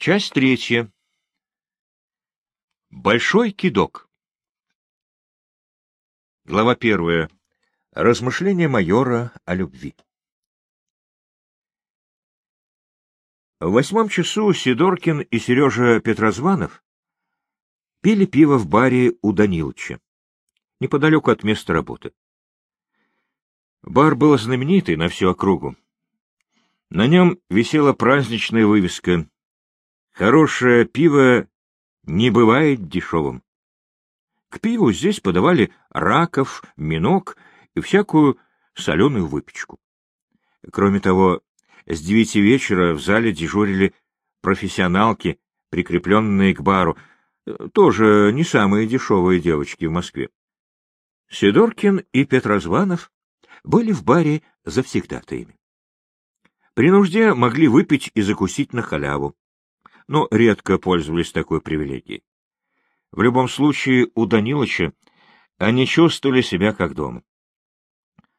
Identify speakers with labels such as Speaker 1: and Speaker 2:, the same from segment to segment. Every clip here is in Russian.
Speaker 1: Часть третья. Большой кидок. Глава первая. Размышления майора о любви. В восьмом часу Сидоркин и Сережа Петрозванов пили пиво в баре у Данилыча, неподалеку от места работы. Бар был знаменитый на всю округу. На нем висела праздничная вывеска «Хорошее пиво не бывает дешевым». К пиву здесь подавали раков, минок и всякую соленую выпечку. Кроме того, с девяти вечера в зале дежурили профессионалки, прикрепленные к бару, тоже не самые дешевые девочки в Москве. Сидоркин и Петрозванов были в баре завсегдатаями. При нужде могли выпить и закусить на халяву, но редко пользовались такой привилегией. В любом случае, у Данилыча они чувствовали себя как дома.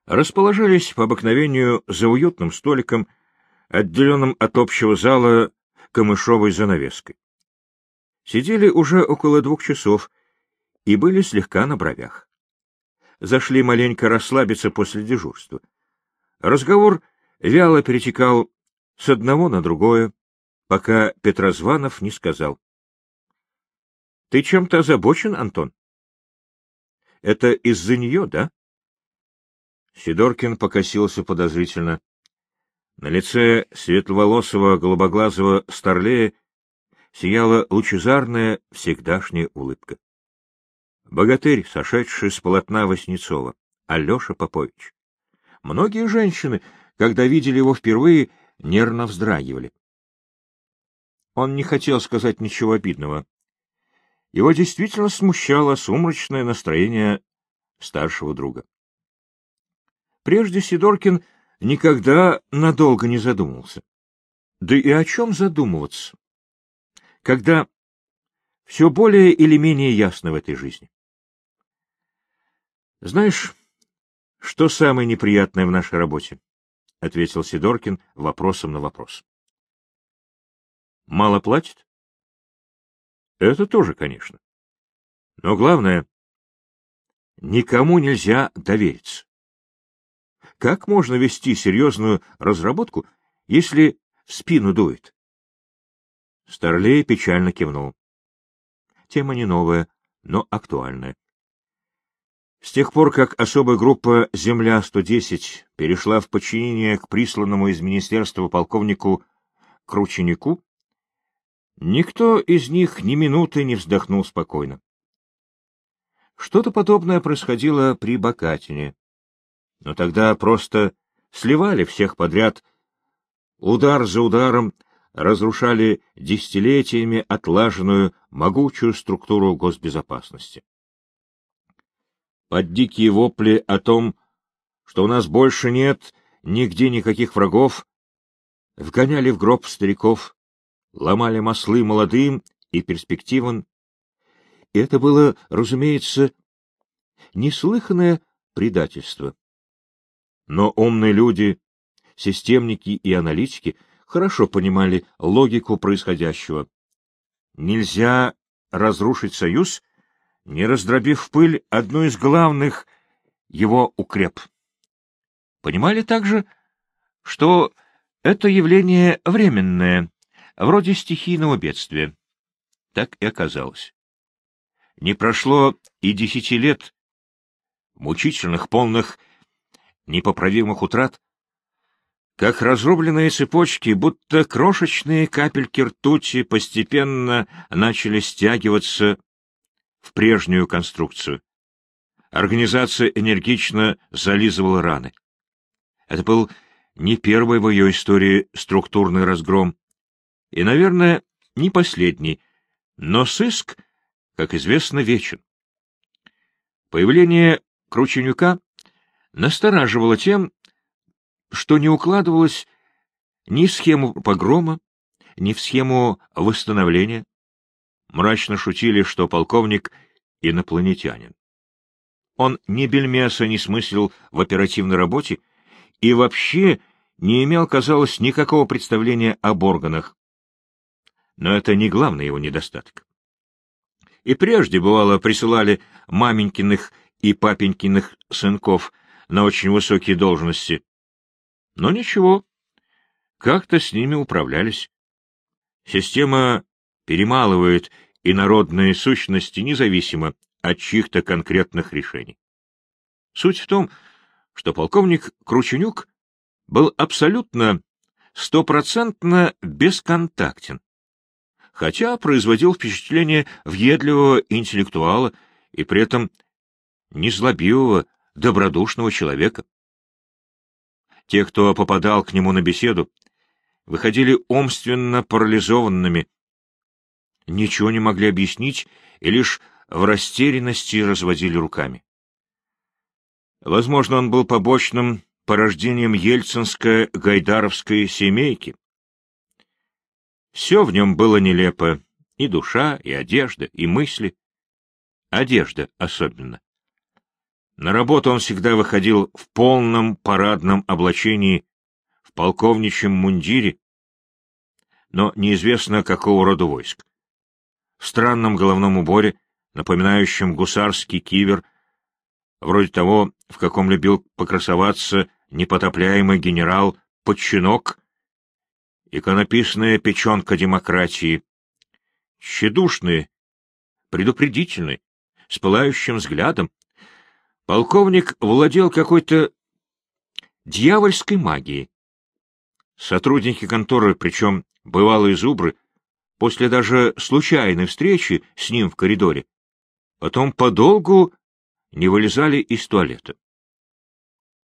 Speaker 1: Расположились по обыкновению за уютным столиком, отделенным от общего зала камышовой занавеской. Сидели уже около двух часов и были слегка на бровях. Зашли маленько расслабиться после дежурства. Разговор вяло перетекал с одного на другое, пока Петрозванов не сказал. — Ты чем-то озабочен, Антон? — Это из-за нее, да? Сидоркин покосился подозрительно. На лице светловолосого голубоглазого старлея сияла лучезарная всегдашняя улыбка. Богатырь, сошедший с полотна Васнецова, Алеша Попович. Многие женщины когда видели его впервые, нервно вздрагивали. Он не хотел сказать ничего обидного. Его действительно смущало сумрачное настроение старшего друга. Прежде Сидоркин никогда надолго не задумывался. Да и о чем задумываться, когда все более или менее ясно в этой жизни? Знаешь, что самое неприятное в нашей работе? — ответил Сидоркин вопросом на вопрос. — Мало платит? — Это тоже, конечно. Но главное, никому нельзя довериться. Как можно вести серьезную разработку, если в спину дует? Старлей печально кивнул. Тема не новая, но актуальная. С тех пор, как особая группа «Земля-110» перешла в подчинение к присланному из министерства полковнику Крученику, никто из них ни минуты не вздохнул спокойно. Что-то подобное происходило при Бакатине, но тогда просто сливали всех подряд, удар за ударом разрушали десятилетиями отлаженную могучую структуру госбезопасности. Под дикие вопли о том, что у нас больше нет нигде никаких врагов, вгоняли в гроб стариков, ломали маслы молодым и перспективам. И это было, разумеется, неслыханное предательство. Но умные люди, системники и аналитики хорошо понимали логику происходящего. Нельзя разрушить союз, не раздробив пыль одну из главных его укреп. Понимали также, что это явление временное, вроде стихийного бедствия. Так и оказалось. Не прошло и десяти лет, мучительных, полных, непоправимых утрат, как разрубленные цепочки, будто крошечные капельки ртути постепенно начали стягиваться в прежнюю конструкцию. Организация энергично зализывала раны. Это был не первый в ее истории структурный разгром, и, наверное, не последний, но сыск, как известно, вечен. Появление Крученюка настораживало тем, что не укладывалось ни в схему погрома, ни в схему восстановления мрачно шутили, что полковник — инопланетянин. Он ни бельмеса не смыслил в оперативной работе и вообще не имел, казалось, никакого представления об органах. Но это не главный его недостаток. И прежде, бывало, присылали маменькиных и папенькиных сынков на очень высокие должности. Но ничего, как-то с ними управлялись. Система перемалывает и народные сущности независимо от чьих-то конкретных решений. Суть в том, что полковник Крученюк был абсолютно стопроцентно бесконтактен, хотя производил впечатление въедливого интеллектуала и при этом незлобивого, добродушного человека. Те, кто попадал к нему на беседу, выходили умственно парализованными, ничего не могли объяснить и лишь в растерянности разводили руками. Возможно, он был побочным порождением ельцинской гайдаровской семейки. Все в нем было нелепо, и душа, и одежда, и мысли. Одежда особенно. На работу он всегда выходил в полном парадном облачении, в полковничьем мундире, но неизвестно какого рода войск. В странном головном уборе, напоминающем гусарский кивер, вроде того, в каком любил покрасоваться непотопляемый генерал Подчинок, иконописная печенка демократии, тщедушный, предупредительный, с пылающим взглядом, Полковник владел какой-то дьявольской магией. Сотрудники конторы, причем бывалые зубры, после даже случайной встречи с ним в коридоре, потом подолгу не вылезали из туалета.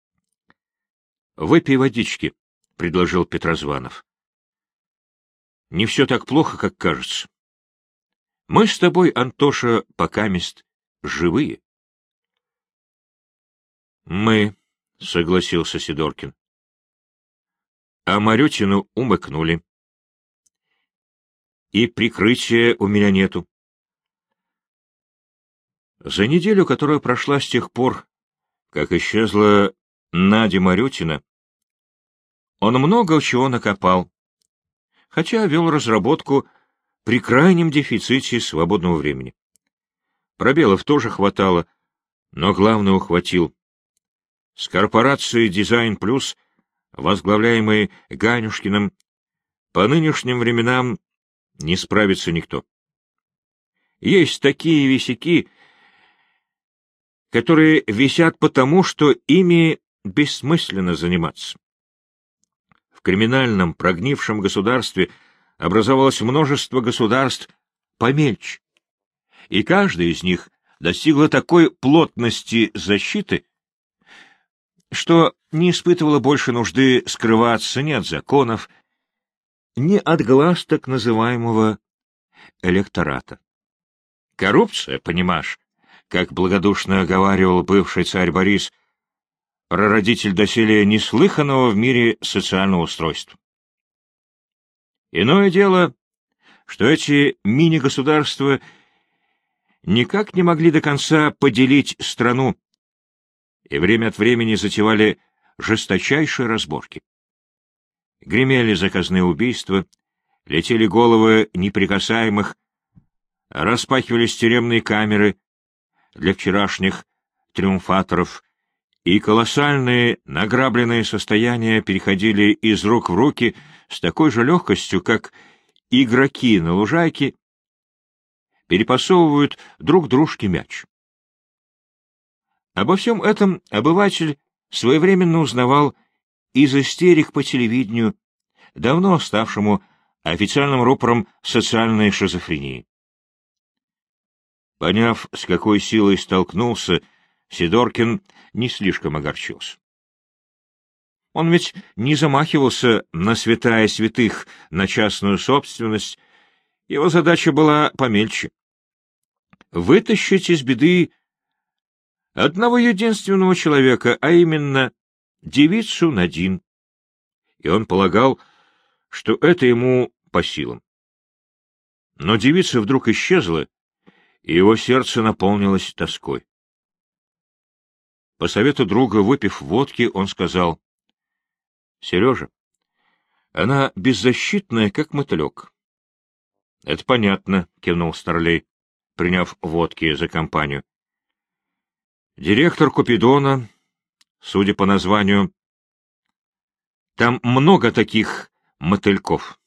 Speaker 1: — Выпей водички, — предложил Петрозванов. — Не все так плохо, как кажется. Мы с тобой, Антоша, покамест живые. — Мы, — согласился Сидоркин. — А Марютину умыкнули. И прикрытия у меня нету. За неделю, которая прошла с тех пор, как исчезла Надя Марютина, он много чего накопал, хотя вел разработку при крайнем дефиците свободного времени. Пробелов тоже хватало, но главное ухватил с корпорацией «Дизайн Плюс», возглавляемой Ганюшкиным, по нынешним временам не справится никто. Есть такие висяки, которые висят потому, что ими бессмысленно заниматься. В криминальном прогнившем государстве образовалось множество государств помельче, и каждая из них достигла такой плотности защиты, что не испытывала больше нужды скрываться ни от законов, ни от глаз так называемого электората. Коррупция, понимаешь, как благодушно говаривал бывший царь Борис, прародитель доселе неслыханного в мире социального устройства. Иное дело, что эти мини-государства никак не могли до конца поделить страну, и время от времени затевали жесточайшие разборки. Гремели заказные убийства, летели головы неприкасаемых, распахивались тюремные камеры для вчерашних триумфаторов, и колоссальные награбленные состояния переходили из рук в руки с такой же легкостью, как игроки на лужайке перепасовывают друг дружке мяч. Обо всем этом обыватель своевременно узнавал из истерик по телевидению, давно ставшему официальным рупором социальной шизофрении. Поняв, с какой силой столкнулся, Сидоркин не слишком огорчился. Он ведь не замахивался на святая святых, на частную собственность, его задача была помельче. Вытащить из беды одного единственного человека, а именно девицу Надин. И он полагал, что это ему по силам. Но девица вдруг исчезла, и его сердце наполнилось тоской. По совету друга, выпив водки, он сказал, — Сережа, она беззащитная, как мотылек. — Это понятно, — кивнул Старлей, приняв водки за компанию. — Директор Купидона, судя по названию, там много таких мотыльков.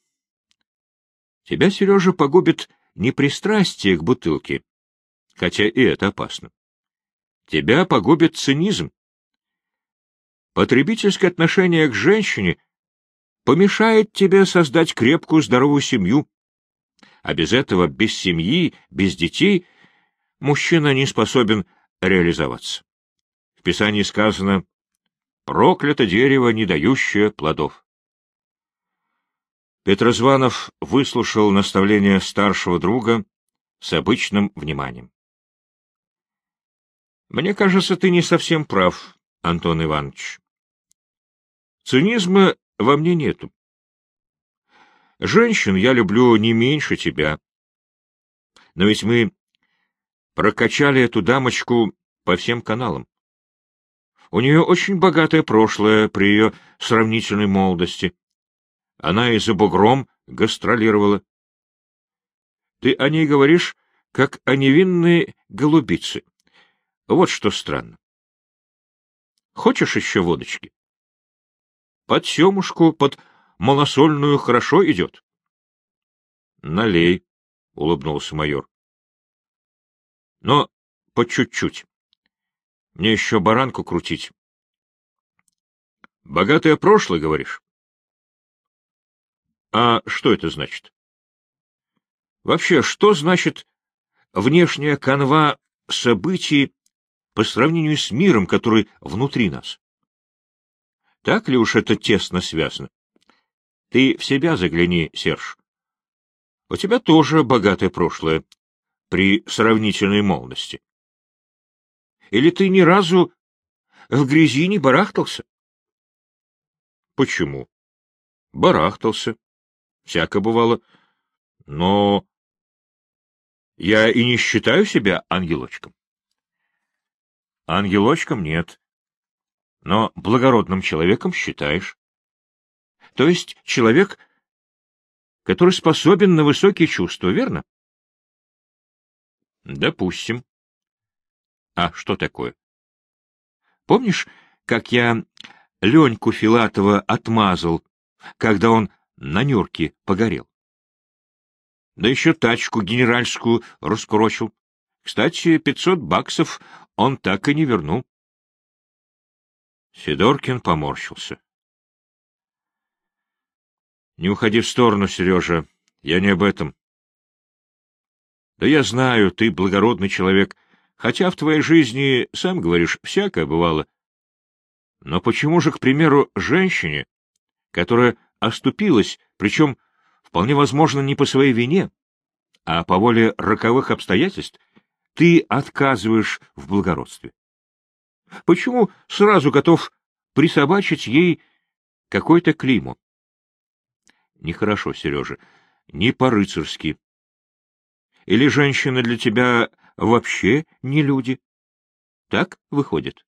Speaker 1: Тебя, Сережа, погубит не пристрастие к бутылке, хотя и это опасно. Тебя погубит цинизм. Потребительское отношение к женщине помешает тебе создать крепкую здоровую семью, а без этого, без семьи, без детей, мужчина не способен реализоваться. В Писании сказано «проклято дерево, не дающее плодов». Петрозванов выслушал наставление старшего друга с обычным вниманием. — Мне кажется, ты не совсем прав, Антон Иванович. Цинизма во мне нету. Женщин я люблю не меньше тебя. Но ведь мы прокачали эту дамочку по всем каналам. У нее очень богатое прошлое при ее сравнительной молодости. Она и за бугром гастролировала. Ты о ней говоришь, как о невинной голубице. Вот что странно. Хочешь еще водочки? Под семушку, под малосольную хорошо идет. — Налей, — улыбнулся майор. — Но по чуть-чуть. Мне еще баранку крутить. — Богатое прошлое, говоришь? А что это значит? Вообще, что значит внешняя канва событий по сравнению с миром, который внутри нас? Так ли уж это тесно связано? Ты в себя загляни, Серж. У тебя тоже богатое прошлое при сравнительной молодости. Или ты ни разу в грязи не барахтался? Почему? Барахтался. Всяко бывало. Но я и не считаю себя ангелочком. Ангелочком нет. Но благородным человеком считаешь. То есть человек, который способен на высокие чувства, верно? Допустим. А что такое? Помнишь, как я Леньку Филатова отмазал, когда он на Нюрке погорел. Да еще тачку генеральскую раскурочил. Кстати, пятьсот баксов он так и не вернул. Сидоркин поморщился. — Не уходи в сторону, Сережа, я не об этом. — Да я знаю, ты благородный человек, хотя в твоей жизни, сам говоришь, всякое бывало. Но почему же, к примеру, женщине, которая оступилась, причем, вполне возможно, не по своей вине, а по воле роковых обстоятельств, ты отказываешь в благородстве? Почему сразу готов присобачить ей какой-то климу? Нехорошо, Сережа, не по-рыцарски. Или женщины для тебя вообще не люди? Так выходит?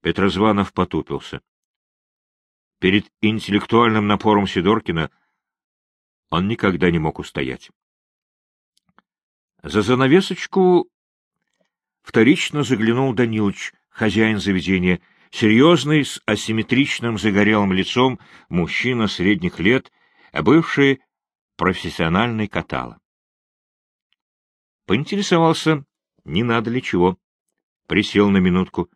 Speaker 1: Петрозванов потупился. Перед интеллектуальным напором Сидоркина он никогда не мог устоять. За занавесочку вторично заглянул Данилыч, хозяин заведения, серьезный, с асимметричным загорелым лицом, мужчина средних лет, а бывший профессиональный катала. Поинтересовался, не надо ли чего. Присел на минутку.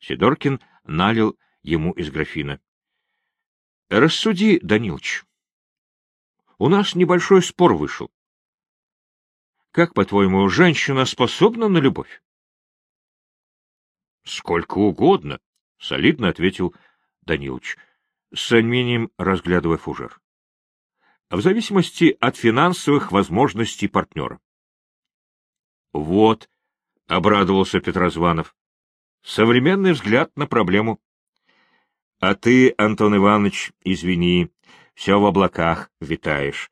Speaker 1: Сидоркин налил ему из графина. Рассуди, Данилыч. У нас небольшой спор вышел. Как, по-твоему, женщина способна на любовь? — Сколько угодно, — солидно ответил Данилыч, с сомнением разглядывая фужер. — В зависимости от финансовых возможностей партнера. — Вот, — обрадовался Петрозванов, — современный взгляд на проблему. А ты, Антон Иванович, извини, все в облаках витаешь.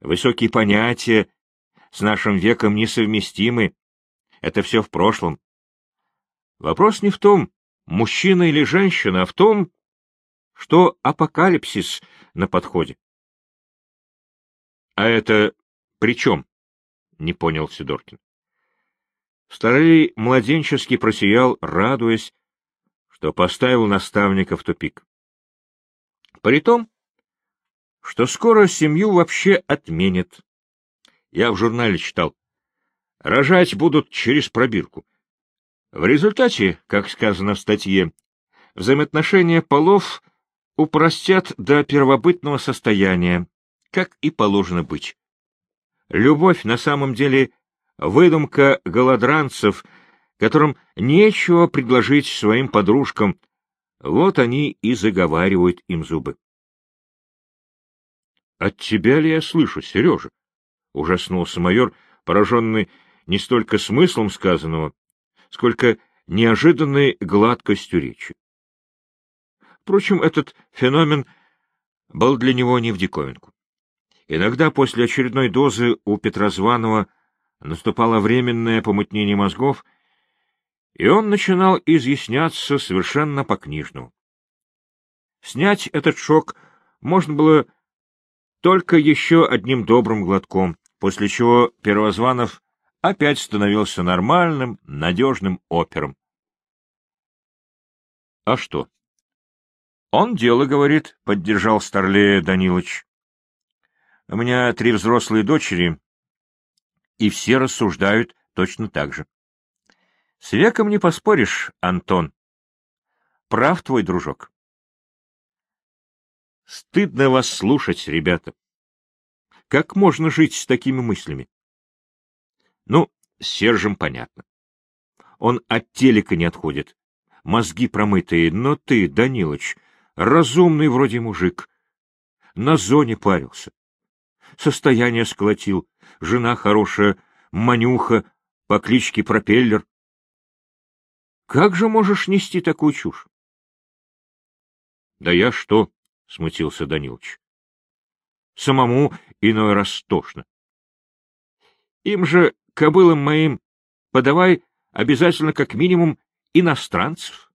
Speaker 1: Высокие понятия с нашим веком несовместимы. Это все в прошлом. Вопрос не в том, мужчина или женщина, а в том, что апокалипсис на подходе. А это при чем? — не понял Сидоркин. Старый младенчески просиял, радуясь, что поставил наставника в тупик. При том, что скоро семью вообще отменят. Я в журнале читал. Рожать будут через пробирку. В результате, как сказано в статье, взаимоотношения полов упростят до первобытного состояния, как и положено быть. Любовь на самом деле выдумка голодранцев, которым нечего предложить своим подружкам, вот они и заговаривают им зубы. — От тебя ли я слышу, Сережа? — ужаснулся майор, пораженный не столько смыслом сказанного, сколько неожиданной гладкостью речи. Впрочем, этот феномен был для него не в диковинку. Иногда после очередной дозы у Петрозванова наступало временное помутнение мозгов, и он начинал изъясняться совершенно по-книжному. Снять этот шок можно было только еще одним добрым глотком, после чего Первозванов опять становился нормальным, надежным опером. — А что? — Он дело говорит, — поддержал Старлея Данилович. — У меня три взрослые дочери, и все рассуждают точно так же. С веком не поспоришь, Антон. Прав твой дружок. Стыдно вас слушать, ребята. Как можно жить с такими мыслями? Ну, с Сержем понятно. Он от телека не отходит. Мозги промытые, но ты, Данилыч, разумный вроде мужик. На зоне парился. Состояние сколотил, жена хорошая, Манюха, по кличке Пропеллер. Как же можешь нести такую чушь? — Да я что? — смутился Данилович. — Самому иной раз тошно. Им же, кобылам моим, подавай обязательно как минимум иностранцев.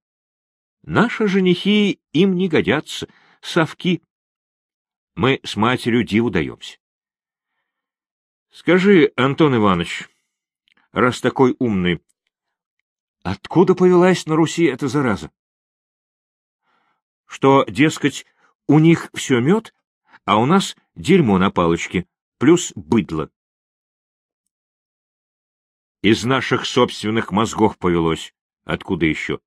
Speaker 1: Наши женихи им не годятся, совки. Мы с матерью диву даемся. Скажи, Антон Иванович, раз такой умный, откуда повелась на Руси эта зараза? Что, дескать, у них все мед, а у нас дерьмо на палочке, плюс быдло. Из наших собственных мозгов повелось. Откуда еще?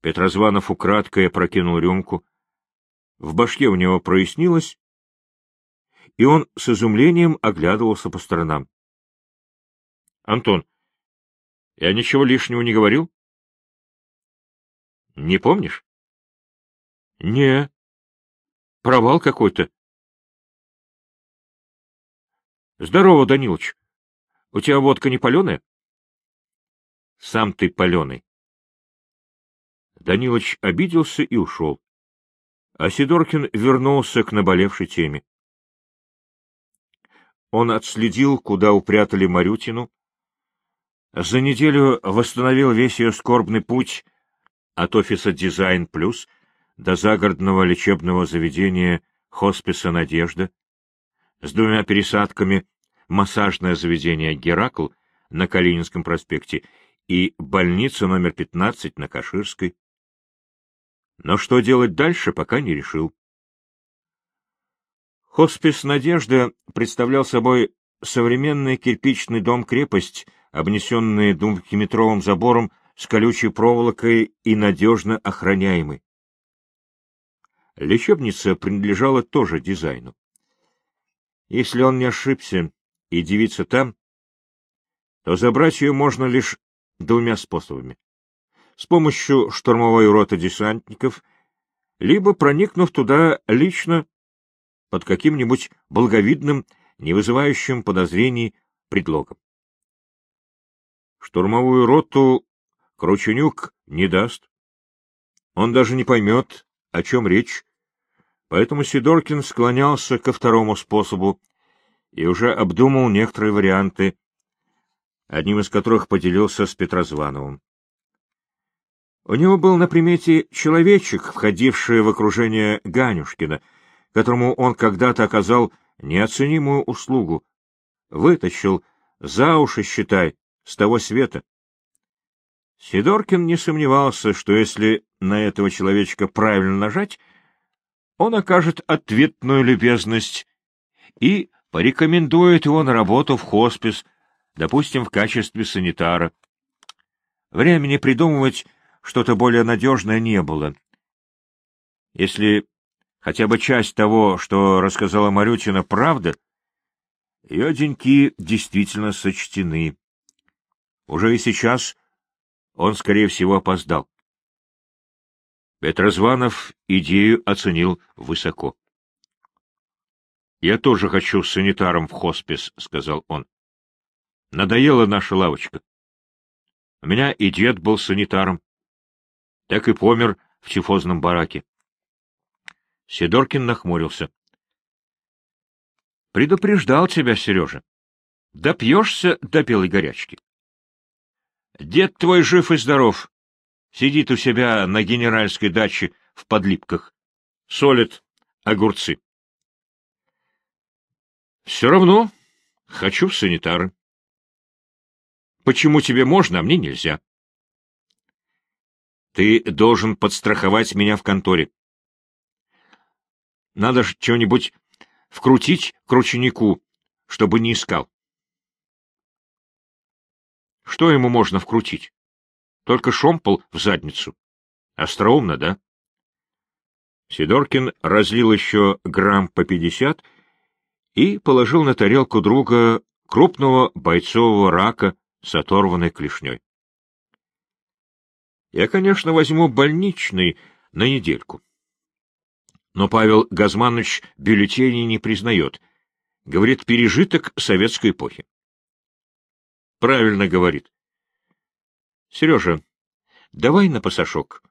Speaker 1: Петрозванов украдкой опрокинул рюмку. В башке у него прояснилось, и он с изумлением оглядывался по сторонам. — Антон, я ничего лишнего не говорил? — Не помнишь? — Не. Провал какой-то. — Здорово, Данилыч. У тебя водка не паленая? — Сам ты паленый. Данилыч обиделся и ушел. А Сидоркин вернулся к наболевшей теме. Он отследил, куда упрятали Марютину. За неделю восстановил весь ее скорбный путь от офиса «Дизайн Плюс» до загородного лечебного заведения хосписа «Надежда» с двумя пересадками массажное заведение «Геракл» на Калининском проспекте и больница номер 15 на Каширской. Но что делать дальше, пока не решил. Хоспис «Надежда» представлял собой современный кирпичный дом-крепость, обнесенный двухметровым забором с колючей проволокой и надежно охраняемый. Лечебница принадлежала тоже дизайну. Если он не ошибся, и девица там, то забрать ее можно лишь двумя способами. С помощью штурмовой роты десантников, либо проникнув туда лично под каким-нибудь благовидным, не вызывающим подозрений предлогом. Штурмовую роту Крученюк не даст. Он даже не поймет, о чем речь, поэтому Сидоркин склонялся ко второму способу и уже обдумал некоторые варианты, одним из которых поделился с Петрозвановым. У него был на примете человечек, входивший в окружение Ганюшкина — которому он когда-то оказал неоценимую услугу. Вытащил за уши, считай, с того света. Сидоркин не сомневался, что если на этого человечка правильно нажать, он окажет ответную любезность и порекомендует его на работу в хоспис, допустим, в качестве санитара. Времени придумывать что-то более надежное не было. Если хотя бы часть того, что рассказала Марютина, правда, ее деньки действительно сочтены. Уже и сейчас он, скорее всего, опоздал. Петрозванов идею оценил высоко. — Я тоже хочу санитаром в хоспис, — сказал он. — Надоела наша лавочка. У меня и дед был санитаром. Так и помер в тифозном бараке. Сидоркин нахмурился. — Предупреждал тебя, Сережа. Допьешься до белой горячки. Дед твой жив и здоров. Сидит у себя на генеральской даче в подлипках. Солит огурцы. Все равно хочу в санитары. Почему тебе можно, а мне нельзя? Ты должен подстраховать меня в конторе. Надо же чего-нибудь вкрутить к рученику, чтобы не искал. Что ему можно вкрутить? Только шомпол в задницу. Остроумно, да? Сидоркин разлил еще грамм по пятьдесят и положил на тарелку друга крупного бойцового рака с оторванной клешней. Я, конечно, возьму больничный на недельку. Но Павел Газманович бюллетеней не признает. Говорит, пережиток советской эпохи. Правильно говорит. Сережа, давай на пасашок.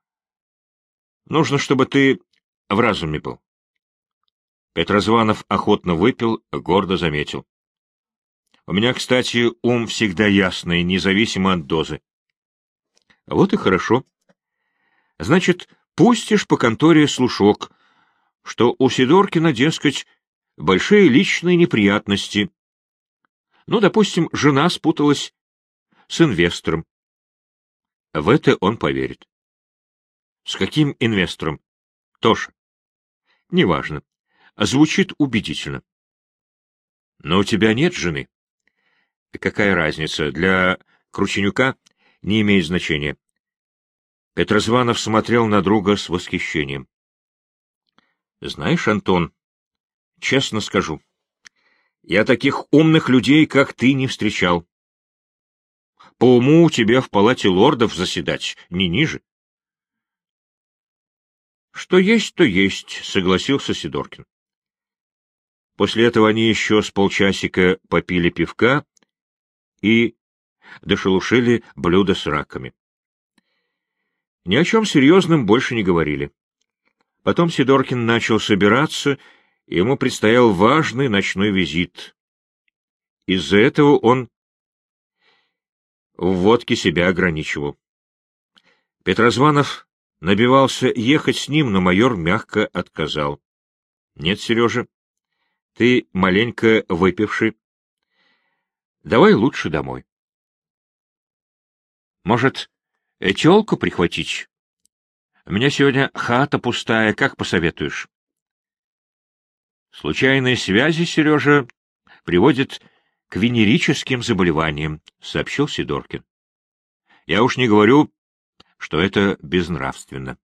Speaker 1: Нужно, чтобы ты в разуме был. Петрозванов охотно выпил, гордо заметил. У меня, кстати, ум всегда ясный, независимо от дозы. Вот и хорошо. Значит, пустишь по конторе слушок, что у Сидоркина, дескать, большие личные неприятности, ну, допустим, жена спуталась с инвестором. В это он поверит. С каким инвестором? Тоша. Неважно. Звучит убедительно. Но у тебя нет жены. Какая разница? Для Крученюка не имеет значения. Петрозванов смотрел на друга с восхищением. — Знаешь, Антон, честно скажу, я таких умных людей, как ты, не встречал. По уму у тебя в палате лордов заседать, не ниже. Что есть, то есть, согласился Сидоркин. После этого они еще с полчасика попили пивка и дошелушили блюдо с раками. Ни о чем серьезном больше не говорили. Потом Сидоркин начал собираться ему предстоял важный ночной визит. Из-за этого он в водке себя ограничивал. Петрозванов набивался ехать с ним, но майор мягко отказал. — Нет, Сережа, ты маленько выпивший. Давай лучше домой. — Может, телку прихватить? У меня сегодня хата пустая, как посоветуешь? Случайные связи, Сережа, приводят к венерическим заболеваниям, — сообщил Сидоркин. Я уж не говорю, что это безнравственно.